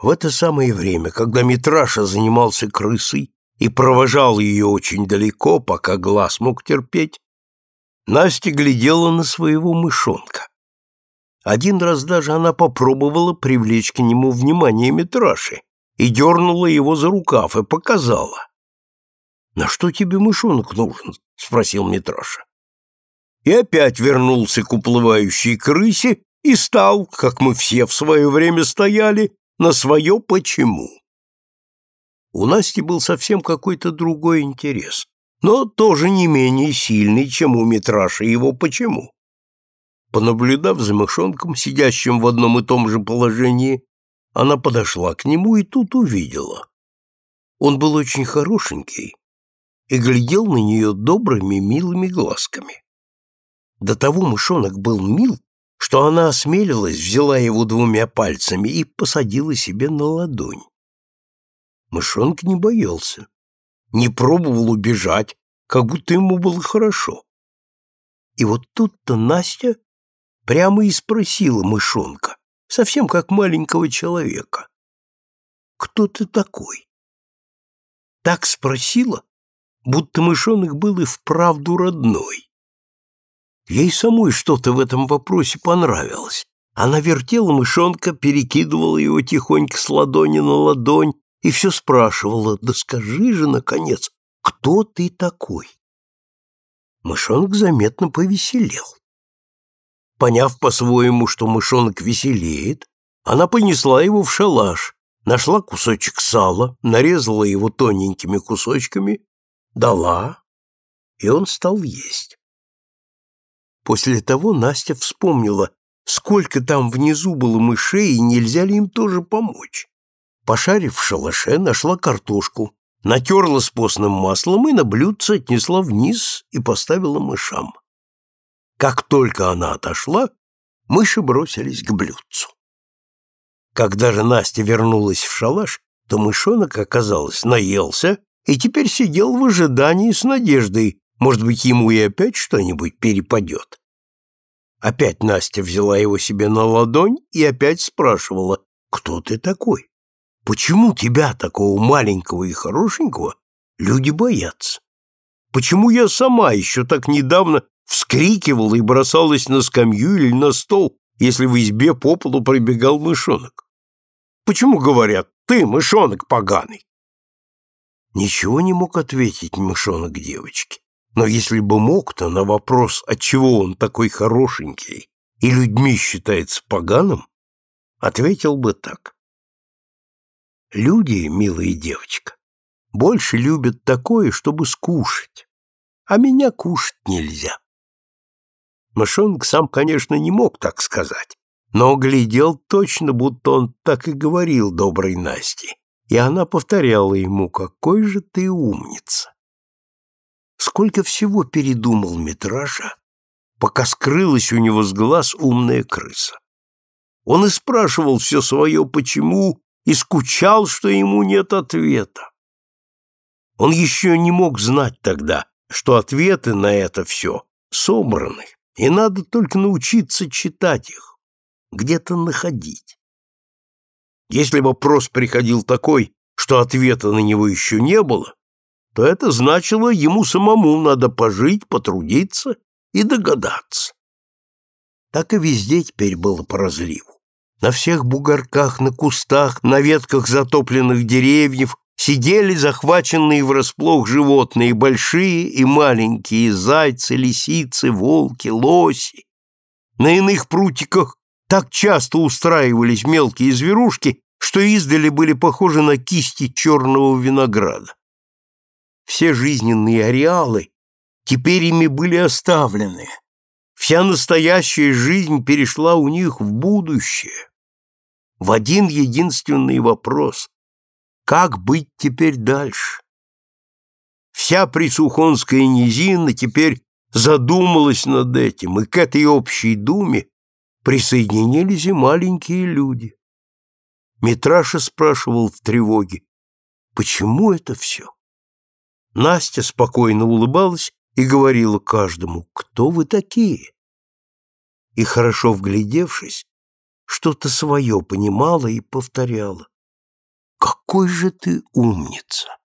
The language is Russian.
В это самое время, когда Митраша занимался крысой и провожал ее очень далеко, пока глаз мог терпеть, Настя глядела на своего мышонка. Один раз даже она попробовала привлечь к нему внимание Митраши и дернула его за рукав и показала. «На что тебе мышонок нужен?» — спросил Митраша. И опять вернулся к уплывающей крысе и стал, как мы все в свое время стояли, на свое «почему». У Насти был совсем какой-то другой интерес, но тоже не менее сильный, чем у Митраши его «почему». Понаблюдав за мышонком, сидящим в одном и том же положении, она подошла к нему и тут увидела. Он был очень хорошенький и глядел на нее добрыми, милыми глазками. До того мышонок был мил, что она осмелилась, взяла его двумя пальцами и посадила себе на ладонь. Мышонок не боялся, не пробовал убежать, как будто ему было хорошо. И вот тут-то Настя прямо и спросила мышонка, совсем как маленького человека. «Кто ты такой?» Так спросила, будто мышонок был и вправду родной. Ей самой что-то в этом вопросе понравилось. Она вертела мышонка, перекидывала его тихонько с ладони на ладонь и все спрашивала, да скажи же, наконец, кто ты такой? Мышонок заметно повеселел. Поняв по-своему, что мышонок веселеет, она понесла его в шалаш, нашла кусочек сала, нарезала его тоненькими кусочками, дала, и он стал есть. После того Настя вспомнила, сколько там внизу было мышей и нельзя ли им тоже помочь. Пошарив в шалаше, нашла картошку, натерла с постным маслом и на блюдце отнесла вниз и поставила мышам. Как только она отошла, мыши бросились к блюдцу. Когда же Настя вернулась в шалаш, то мышонок, оказалось, наелся и теперь сидел в ожидании с надеждой, может быть, ему и опять что-нибудь перепадет. Опять Настя взяла его себе на ладонь и опять спрашивала, кто ты такой? Почему тебя, такого маленького и хорошенького, люди боятся? Почему я сама еще так недавно вскрикивала и бросалась на скамью или на стол, если в избе по полу пробегал мышонок? Почему говорят, ты мышонок поганый? Ничего не мог ответить мышонок девочке. Но если бы мог, то на вопрос, отчего он такой хорошенький и людьми считается поганым, ответил бы так. Люди, милая девочка, больше любят такое, чтобы скушать, а меня кушать нельзя. Мышонок сам, конечно, не мог так сказать, но глядел точно, будто он так и говорил доброй Насте, и она повторяла ему, какой же ты умница. Сколько всего передумал Митраша, пока скрылась у него с глаз умная крыса. Он и спрашивал все свое «почему» и скучал, что ему нет ответа. Он еще не мог знать тогда, что ответы на это все собраны, и надо только научиться читать их, где-то находить. Если вопрос приходил такой, что ответа на него еще не было, то это значило, ему самому надо пожить, потрудиться и догадаться. Так и везде теперь было по разливу. На всех бугорках, на кустах, на ветках затопленных деревьев сидели захваченные врасплох животные, большие и маленькие, зайцы, лисицы, волки, лоси. На иных прутиках так часто устраивались мелкие зверушки, что издали были похожи на кисти черного винограда все жизненные ареалы теперь ими были оставлены. Вся настоящая жизнь перешла у них в будущее. В один единственный вопрос — как быть теперь дальше? Вся Присухонская низина теперь задумалась над этим, и к этой общей думе присоединились и маленькие люди. Митраша спрашивал в тревоге, почему это все? Настя спокойно улыбалась и говорила каждому, кто вы такие? И, хорошо вглядевшись, что-то свое понимала и повторяла. какой же ты умница!